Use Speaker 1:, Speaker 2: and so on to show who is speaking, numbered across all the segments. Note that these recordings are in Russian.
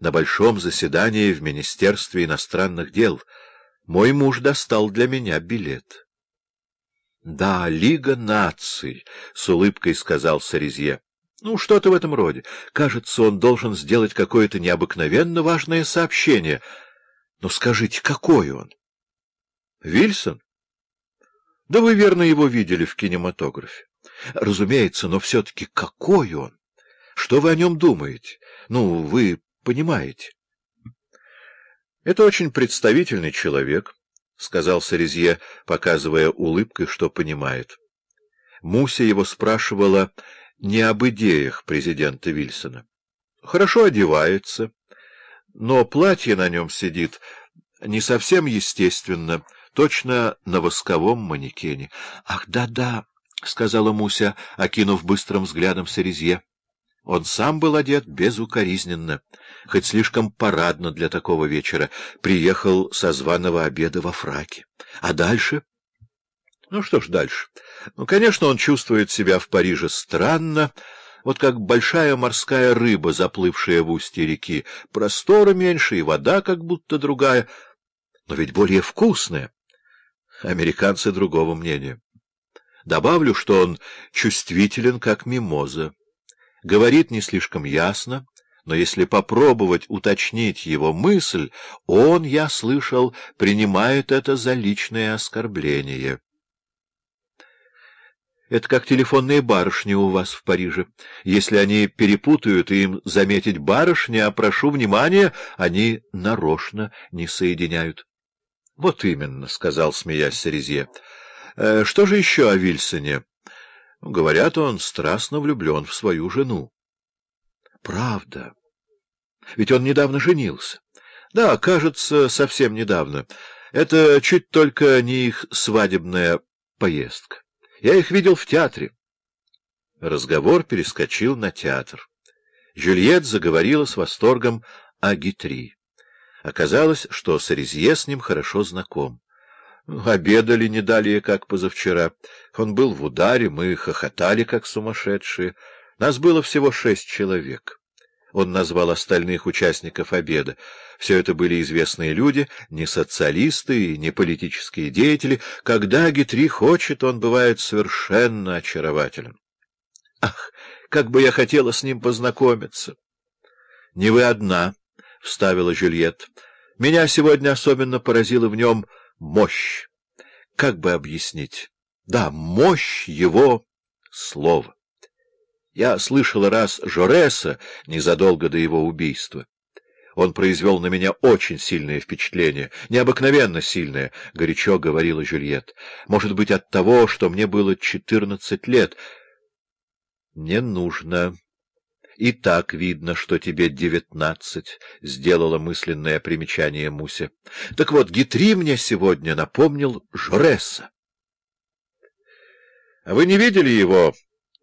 Speaker 1: на большом заседании в Министерстве иностранных дел. Мой муж достал для меня билет. — Да, Лига наций, — с улыбкой сказал Сарезье. — Ну, что-то в этом роде. Кажется, он должен сделать какое-то необыкновенно важное сообщение. Но скажите, какой он? — Вильсон? — Да вы верно его видели в кинематографе. Разумеется, но все-таки какой он? Что вы о нем думаете? Ну, вы понимаете. — Это очень представительный человек, — сказал Сарезье, показывая улыбкой, что понимает. Муся его спрашивала не об идеях президента Вильсона. Хорошо одевается, но платье на нем сидит не совсем естественно, точно на восковом манекене. — Ах, да-да, — сказала Муся, окинув быстрым взглядом Сарезье. Он сам был одет безукоризненно, хоть слишком парадно для такого вечера, приехал со званого обеда во фраке. А дальше? Ну что ж дальше? Ну, конечно, он чувствует себя в Париже странно, вот как большая морская рыба, заплывшая в устье реки. Простора меньше, и вода как будто другая, но ведь более вкусная. Американцы другого мнения. Добавлю, что он чувствителен, как мимоза говорит не слишком ясно, но если попробовать уточнить его мысль, он, я слышал, принимает это за личное оскорбление. Это как телефонные барышни у вас в Париже. Если они перепутают и им заметить барышня, а прошу внимания, они нарочно не соединяют. — Вот именно, — сказал, смеясь Серезье. «Э, — Что же еще о Вильсоне? Говорят, он страстно влюблен в свою жену. Правда. Ведь он недавно женился. Да, кажется, совсем недавно. Это чуть только не их свадебная поездка. Я их видел в театре. Разговор перескочил на театр. Жюльет заговорила с восторгом о Гитри. Оказалось, что Сарезье с ним хорошо знаком. Обедали не далее, как позавчера. Он был в ударе, мы хохотали, как сумасшедшие. Нас было всего шесть человек. Он назвал остальных участников обеда. Все это были известные люди, не социалисты и не политические деятели. Когда Гитри хочет, он бывает совершенно очарователен. Ах, как бы я хотела с ним познакомиться! — Не вы одна, — вставила Жюльет. — Меня сегодня особенно поразило в нем мощь. Как бы объяснить? Да, мощь его слова. Я слышал раз Жореса незадолго до его убийства. Он произвел на меня очень сильное впечатление, необыкновенно сильное, — горячо говорила Жюльет. Может быть, от того, что мне было четырнадцать лет. — Не нужно. И так видно, что тебе девятнадцать, — сделала мысленное примечание Муся. Так вот, Гитри мне сегодня напомнил Жореса. — А вы не видели его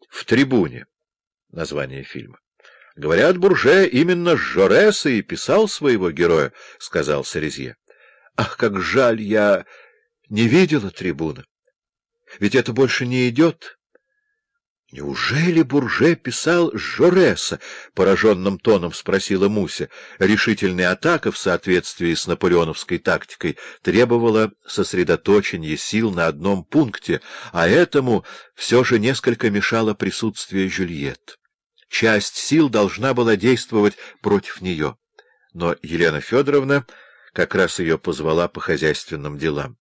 Speaker 1: в трибуне? Название фильма. — Говорят, Бурже именно Жореса и писал своего героя, — сказал Сарезье. — Ах, как жаль, я не видела трибуны. Ведь это больше не идет. «Неужели Бурже писал Жореса?» — пораженным тоном спросила Муся. Решительная атака в соответствии с наполеоновской тактикой требовала сосредоточения сил на одном пункте, а этому все же несколько мешало присутствие Жюльет. Часть сил должна была действовать против нее, но Елена Федоровна как раз ее позвала по хозяйственным делам.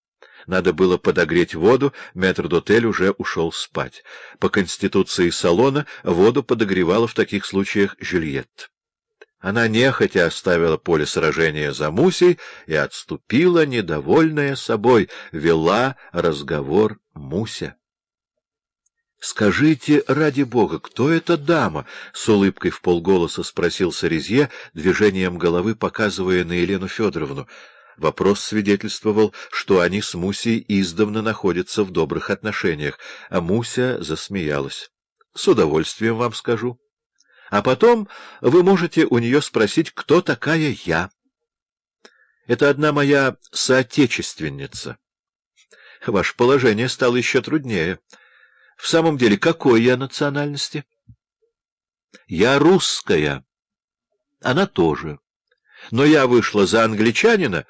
Speaker 1: Надо было подогреть воду, метрдотель уже ушел спать. По конституции салона воду подогревала в таких случаях Жюльет. Она нехотя оставила поле сражения за Мусей и отступила, недовольная собой, вела разговор Муся. — Скажите, ради бога, кто эта дама? — с улыбкой в полголоса спросил Сарезье, движением головы показывая на Елену Федоровну. Вопрос свидетельствовал, что они с Мусей издавна находятся в добрых отношениях, а Муся засмеялась. — С удовольствием вам скажу. А потом вы можете у нее спросить, кто такая я. Это одна моя соотечественница. Ваше положение стало еще труднее. В самом деле, какой я национальности? Я русская. Она тоже. Но я вышла за англичанина,